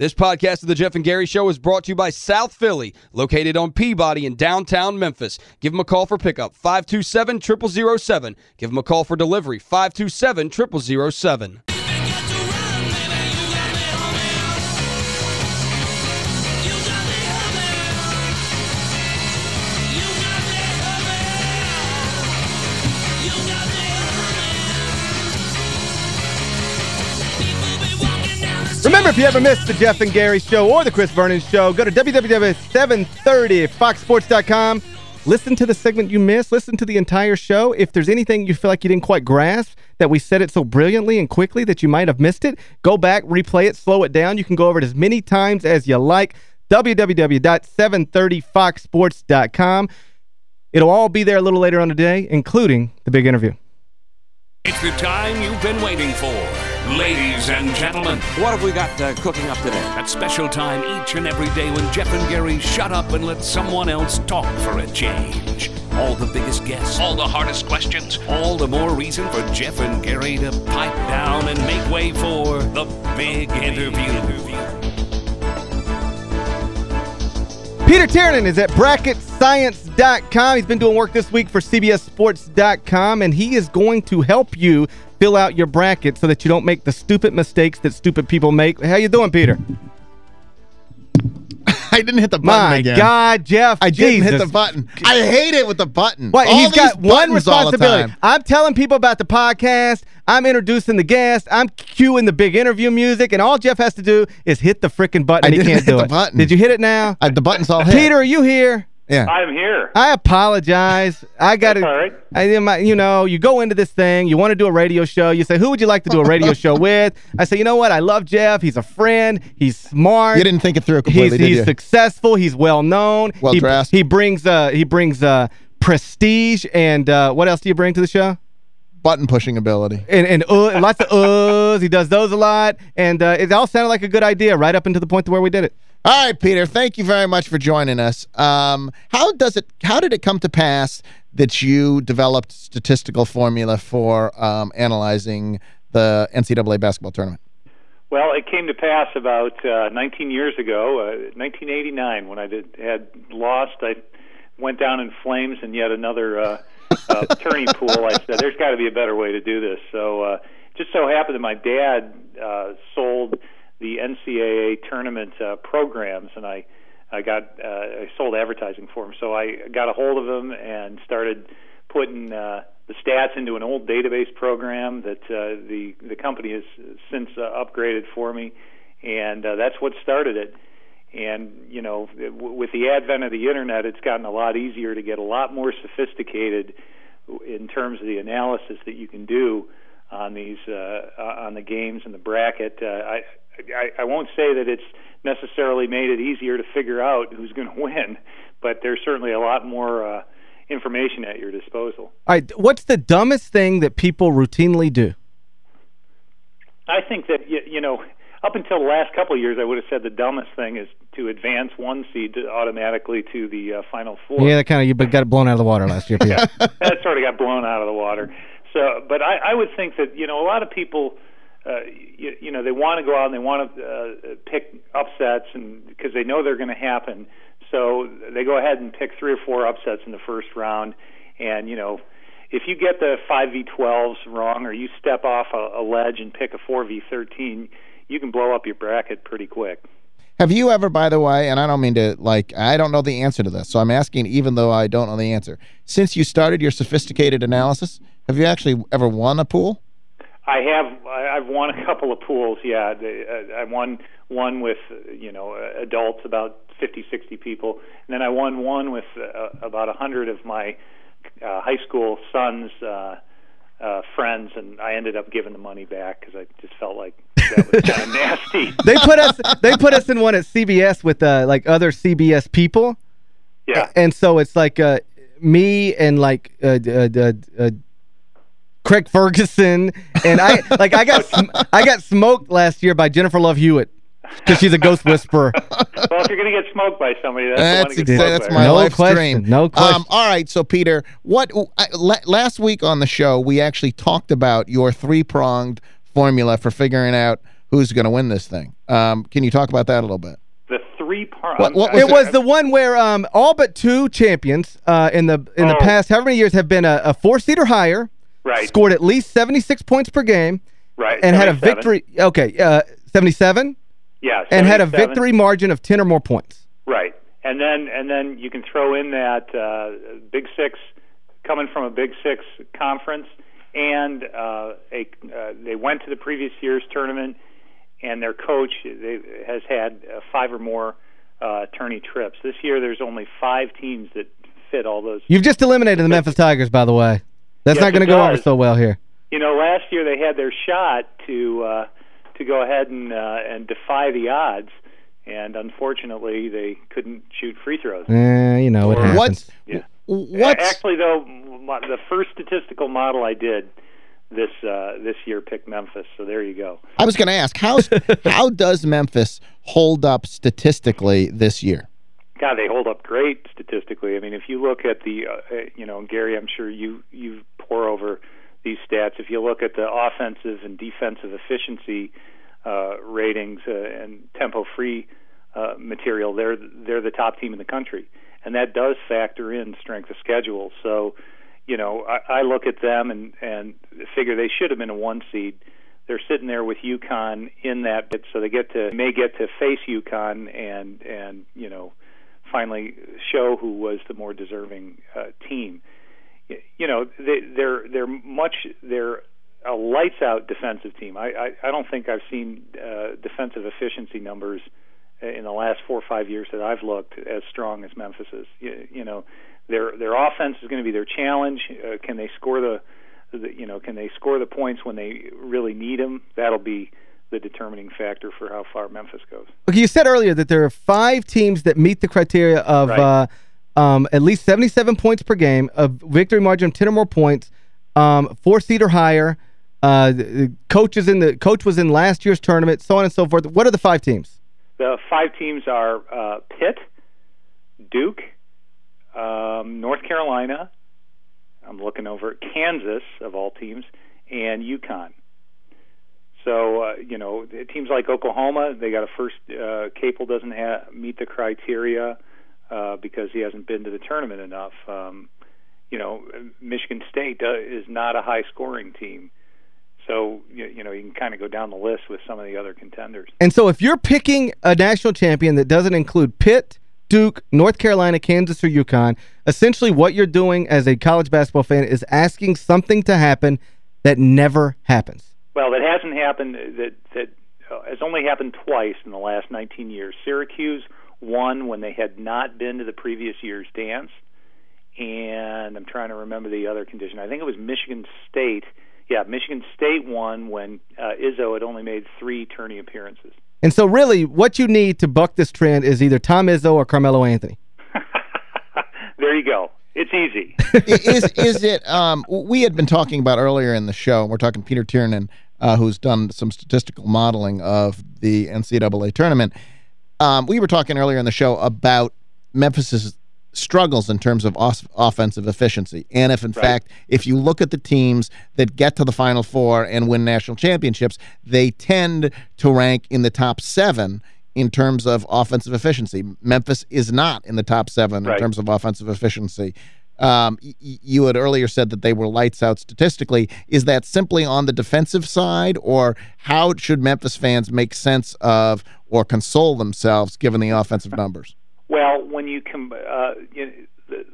This podcast of The Geoff and Gary Show is brought to you by South Philly, located on Peabody in downtown Memphis. Give them a call for pickup, 527-0007. Give them a call for delivery, 527-0007. If you ever missed the Geoff and Gary Show or the Chris Vernon Show, go to www.730foxsports.com. Listen to the segment you missed. Listen to the entire show. If there's anything you feel like you didn't quite grasp, that we said it so brilliantly and quickly that you might have missed it, go back, replay it, slow it down. You can go over it as many times as you like. www.730foxsports.com. It'll all be there a little later on today, including the big interview. It's the time you've been waiting for. Ladies and gentlemen, What have we got uh, cooking up today? that special time each and every day when Geoff and Gary shut up and let someone else talk for a change. All the biggest guests, all the hardest questions, all the more reason for Geoff and Gary to pipe down and make way for the big interview. Peter Tiernan is at bracketscience.com. He's been doing work this week for CBSSports.com, and he is going to help you fill out your bracket so that you don't make the stupid mistakes that stupid people make. How you doing, Peter? I didn't hit the button My again. God, Geoff. I didn't hit the button. I hate it with the button. What, he's got one buttons all the responsibility. I'm telling people about the podcast. I'm introducing the guest. I'm cueing the big interview music, and all Geoff has to do is hit the freaking button. I he can't hit do the it. button. Did you hit it now? I, the button's all hit. Peter, are you here? Yeah. I'm here. I apologize. I got to, That's all right. I, you know, you go into this thing, you want to do a radio show, you say, who would you like to do a radio show with? I say, you know what, I love Geoff, he's a friend, he's smart. You didn't think it through he's completely, he's you? successful, he's well known. Well he, dressed. He brings uh he brings uh prestige and uh what else do you bring to the show? Button pushing ability. And and uh, lots of uhs, he does those a lot and uh, it all sounded like a good idea right up until the point to where we did it. All right, Peter, thank you very much for joining us. Um, how does it how did it come to pass that you developed statistical formula for um, analyzing the NCAA basketball tournament? Well, it came to pass about uh, 19 years ago, uh, 1989, when I did, had lost. I went down in flames in yet another uh, uh, turning pool. I said, "There's got to be a better way to do this." So, uh, just so happened that my dad uh, sold the NCAA tournament uh, programs, and I I got uh, I sold advertising for them. So I got a hold of them and started putting uh, the stats into an old database program that uh, the the company has since uh, upgraded for me, and uh, that's what started it. And you know, with the advent of the internet, it's gotten a lot easier to get a lot more sophisticated in terms of the analysis that you can do on these uh, on the games and the bracket. Uh, I, I I won't say that it's necessarily made it easier to figure out who's going to win, but there's certainly a lot more uh, information at your disposal. All right, what's the dumbest thing that people routinely do? I think that you, you know, up until the last couple of years, I would have said the dumbest thing is to advance one seed to automatically to the uh, final four. Yeah, that kind of you got it blown out of the water last year, yeah, that sort of got blown out of the water. So, but I, I would think that you know a lot of people, uh, you, know, they want to go out and they want to uh, pick upsets, and because they know they're going to happen, so they go ahead and pick three or four upsets in the first round, and you know. If you get the 5v12s wrong or you step off a, a ledge and pick a 4v13, you can blow up your bracket pretty quick. Have you ever, by the way, and I don't mean to, like, I don't know the answer to this, so I'm asking even though I don't know the answer. Since you started your sophisticated analysis, have you actually ever won a pool? I have. I- I've won a couple of pools. Yeah, uh, I won one with you know adults, about 50, 60 people, and then I won one with uh, about a hundred of my uh, high school sons' uh, uh, friends, and I ended up giving the money back because I just felt like that was kind of nasty. they put us they put us in one at CBS with uh, like other CBS people. Yeah. And so it's like uh, me and like uh, uh, uh, uh, Craig Ferguson and I like I got I got smoked last year by Jennifer Love Hewitt because she's a ghost whisperer. Well, if you're going to get smoked by somebody, that's, That's the one to get exactly, that's by. my No life's question, dream. no question. Um, all right, so Peter, what I, last week on the show we actually talked about your three-pronged formula for figuring out who's going to win this thing. Um, can you talk about that a little bit? The three part. What- what was It was the one where um, all but two champions uh, in the in the Oh. past, however many years, have been a, a four seater higher, right. scored at least 76 points per game, right. and had a victory. Okay, uh, 77, Yeah. and had a victory margin of 10 or more points. Right, and then and then you can throw in that uh, Big Six coming from a Big Six conference, and uh, a uh, they went to the previous year's tournament, and their coach they, has had uh, five or more uh, tourney trips. This year, there's only five teams that fit all those. You've just eliminated the Memphis Tigers, by the way. That's Yes, not going to go over so well here. You know, last year they had their shot to uh, to go ahead and uh, and defy the odds, and unfortunately they couldn't shoot free throws. Eh, you know, it Or- happens. What's Yeah. what's Actually, though, my, the first statistical model I did this uh, this year picked Memphis. So there you go. I was going to ask how how does Memphis hold up statistically this year? God, they hold up great statistically. I mean, if you look at the, uh, you know, Gary, I'm sure you you pour over these stats. If you look at the offensive and defensive efficiency uh, ratings uh, and tempo-free uh, material, they're they're the top team in the country, and that does factor in strength of schedule. So, you know, I, I look at them and and figure they should have been a one seed. They're sitting there with UConn in that bit, so they get to may get to face UConn and and you know finally show who was the more deserving uh, team. You know, they, they're they're much they're a lights out defensive team. I I, I don't think I've seen uh, defensive efficiency numbers uh, in the last four or five years that I've looked as strong as Memphis's. You, you know, their their offense is going to be their challenge. Uh, can they score the, the you know can they score the points when they really need them? That'll be the determining factor for how far Memphis goes. Okay, you said earlier that there are five teams that meet the criteria of Right. uh, um, at least 77 points per game, a victory margin of 10 or more points, um, four seed or higher. Uh, the- the coach is in the coach was in last year's tournament, so on and so forth. What are the five teams? The five teams are uh, Pitt, Duke, um, North Carolina. I'm looking over at Kansas of all teams, and UConn. So uh, you know, teams like Oklahoma, they got a first. Uh, Capel doesn't ha- meet the criteria uh, because he hasn't been to the tournament enough. Um, you know, Michigan State uh, is not a high-scoring team. So you, you know, you can kind of go down the list with some of the other contenders. And so if you're picking a national champion that doesn't include Pitt, Duke, North Carolina, Kansas, or UConn, essentially what you're doing as a college basketball fan is asking something to happen that never happens. Well, that hasn't happened. That that uh, has only happened twice in the last 19 years. Syracuse won when they had not been to the previous year's dance, and I'm trying to remember the other condition. I think it was Michigan State. Yeah, Michigan State won when uh, Izzo had only made three tourney appearances. And so really what you need to buck this trend is either Tom Izzo or Carmelo Anthony. there you go. It's easy. is is it um we had been talking about earlier in the show we're talking Peter Tiernan uh, who's done some statistical modeling of the NCAA tournament um we were talking earlier in the show about Memphis's struggles in terms of offensive efficiency and if in Right. fact if you look at the teams that get to the final four and win national championships they tend to rank in the top 7 in terms of offensive efficiency Memphis is not in the top 7 in terms of offensive efficiency um, you had earlier said that they were lights out statistically. Is that simply on the defensive side, or how should Memphis fans make sense of or console themselves given the offensive numbers? Well, when you com- uh, you know,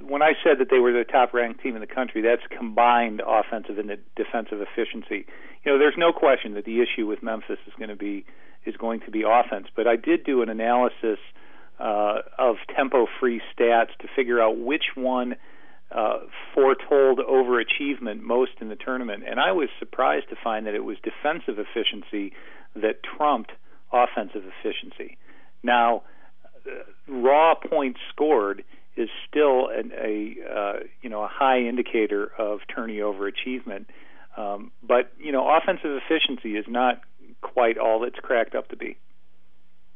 when I said that they were the top-ranked team in the country, that's combined offensive and defensive efficiency. You know, there's no question that the issue with Memphis is going to be is going to be offense. But I did do an analysis uh, of tempo-free stats to figure out which one uh, foretold overachievement most in the tournament, and I was surprised to find that it was defensive efficiency that trumped offensive efficiency. Now, uh, raw points scored is still an, a uh, you know a high indicator of tourney overachievement, um, but you know offensive efficiency is not quite all it's cracked up to be.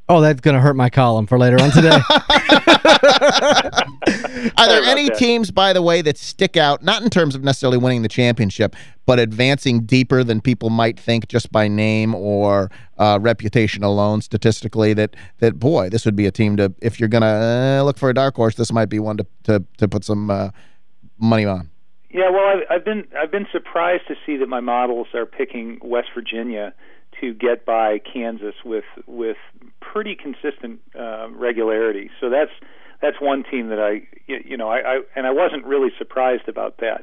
Oh, that's going to hurt my column for later on today. Are there any that. teams, by the way, that stick out, not in terms of necessarily winning the championship, but advancing deeper than people might think just by name or uh, reputation alone statistically that, that boy, this would be a team to, if you're going to uh, look for a dark horse, this might be one to, to, to put some uh, money on. Yeah, well, I've, I've been I've been surprised to see that my models are picking West Virginia to get by Kansas with with pretty consistent uh, regularity. So that's that's one team that I you know I, I and I wasn't really surprised about that.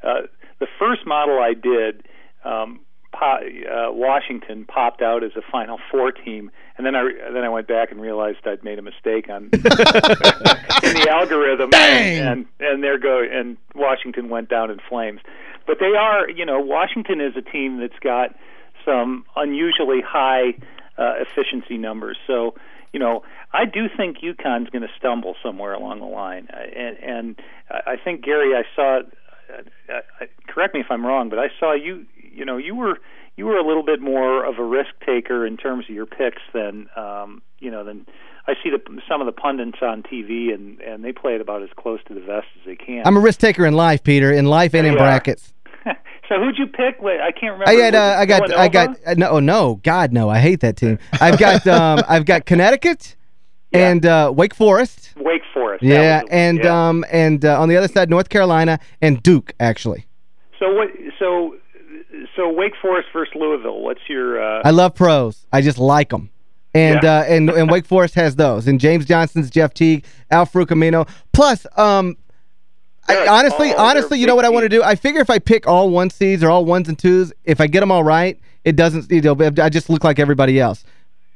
Uh, the first model I did, um, po- uh, Washington popped out as a Final Four team, and then I re- then I went back and realized I'd made a mistake on in the algorithm, Bang! and and and there go and Washington went down in flames. But they are, you know, Washington is a team that's got some unusually high uh, efficiency numbers. So, you know, I do think UConn's going to stumble somewhere along the line, uh, and and I think Gary, I saw. Uh, uh, correct me if I'm wrong, but I saw you. You know, you were you were a little bit more of a risk taker in terms of your picks than um, you know than I see the some of the pundits on TV, and and they play it about as close to the vest as they can. I'm a risk taker in life, Peter, in life and in are. brackets. So who'd you pick? Wait, I can't remember. I had, uh, I got, I got, uh, no, oh, no, God, no, I hate that team. I've got, um, I've got Connecticut Yeah. and uh, Wake Forest. Wake Forest. Yeah, and yeah. um, and uh, on the other side, North Carolina and Duke, actually. so what? So so Wake Forest versus Louisville. What's your? Uh, I love pros. I just like them. And, Yeah. uh, and and Wake Forest has those. And James Johnson's Jeff Teague, Al Aminu. Plus, um, I, honestly, all- honestly, you know what I want to do? I figure if I pick all one seeds or all ones and twos, if I get them all right, it doesn't, you know, I just look like everybody else.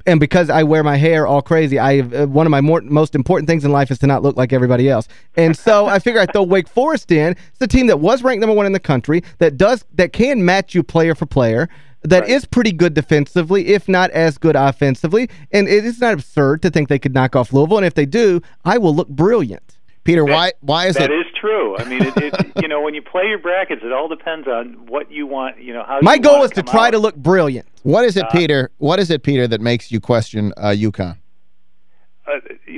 And because I wear my hair all crazy, I uh, one of my more, most important things in life is to not look like everybody else. And so I figure I throw Wake Forest in. It's a team that was ranked number one in the country, that does that can match you player for player, that is pretty good defensively, if not as good offensively. And it is not absurd to think they could knock off Louisville. And if they do, I will look brilliant. Peter, why why is That it is true. I mean, it, it, you know, when you play your brackets, it all depends on what you want. You know, how My goal is to try out. to look brilliant. what is it, Uh, Peter? What is it, Peter, that makes you question uh, UConn? Uh,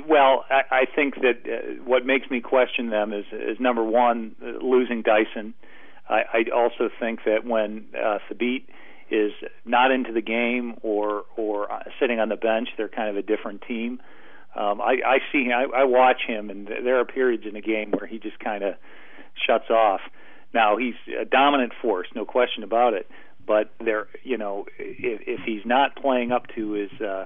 well, I, I think that uh, what makes me question them is, is number one, uh, losing Dyson. I, I also think that when uh, Thabeet is not into the game or or uh, sitting on the bench, they're kind of a different team. Um, I, I see, I, I watch him, and there are periods in a game where he just kind of shuts off. Now he's a dominant force, no question about it. But there, you know, if, if he's not playing up to his uh,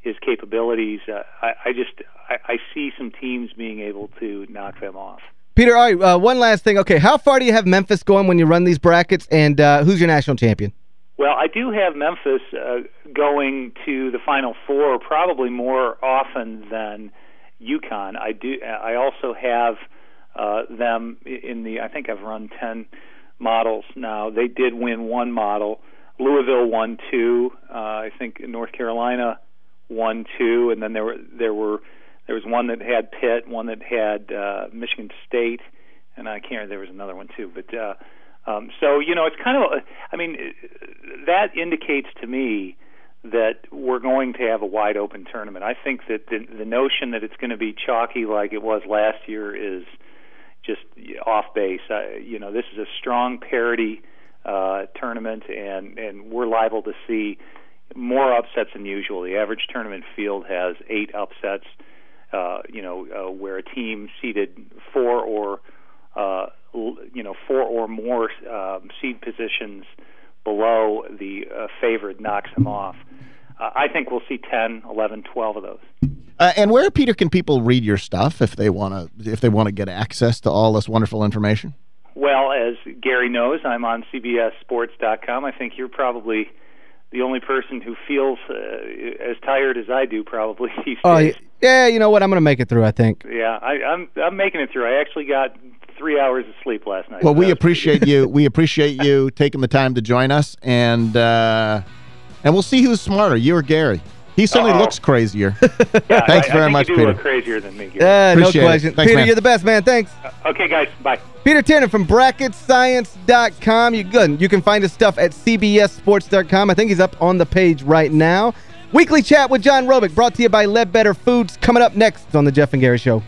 his capabilities, uh, I, I just I, I see some teams being able to knock them off. Peter, all right, uh, one last thing. Okay, how far do you have Memphis going when you run these brackets, and uh, who's your national champion? Well, I do have Memphis uh, going to the Final Four probably more often than UConn. I do. I also have uh, them in the. I think I've run ten models now. They did win one model. Louisville won two. Uh, I think North Carolina won two, and then there were there were there was one that had Pitt, one that had uh, Michigan State, and I can't. There was another one too, but. Uh, um, so you know, it's kind of. I mean, that indicates to me that we're going to have a wide open tournament. I think that the, the notion that it's going to be chalky like it was last year is just off base. Uh, you know, this is a strong parity uh, tournament, and and we're liable to see more upsets than usual. The average tournament field has eight upsets. Uh, you know, uh, where a team seeded four or uh, you know four or more um, seed positions below the uh, favorite knocks them off. Uh, I think we'll see 10, 11, 12 of those. Uh, and where, Peter, can people read your stuff if they want to if they want to get access to all this wonderful information? Well, as Gary knows, I'm on CBSSports.com. I think you're probably the only person who feels uh, as tired as I do, probably these Oh, days. yeah, you know what? I'm going to make it through, I think. Yeah, I, I'm I'm making it through. I actually got three hours of sleep last night. Well, so we that was pretty appreciate you. We appreciate you taking the time to join us, and uh, and we'll see who's smarter, you or Gary. He certainly Uh-oh. looks crazier. Yeah, Thanks I, very I think much, you Peter. crazier than me. Gary. Yeah, no question. Thanks, Peter, man. you're the best, man. Thanks. Okay, guys, bye. Peter Tiernan from BracketScience.com. You good? You can find his stuff at CBSSports.com. I think he's up on the page right now. Weekly Chat with John Robick brought to you by Ledbetter Foods coming up next on The Geoff and Gary Show.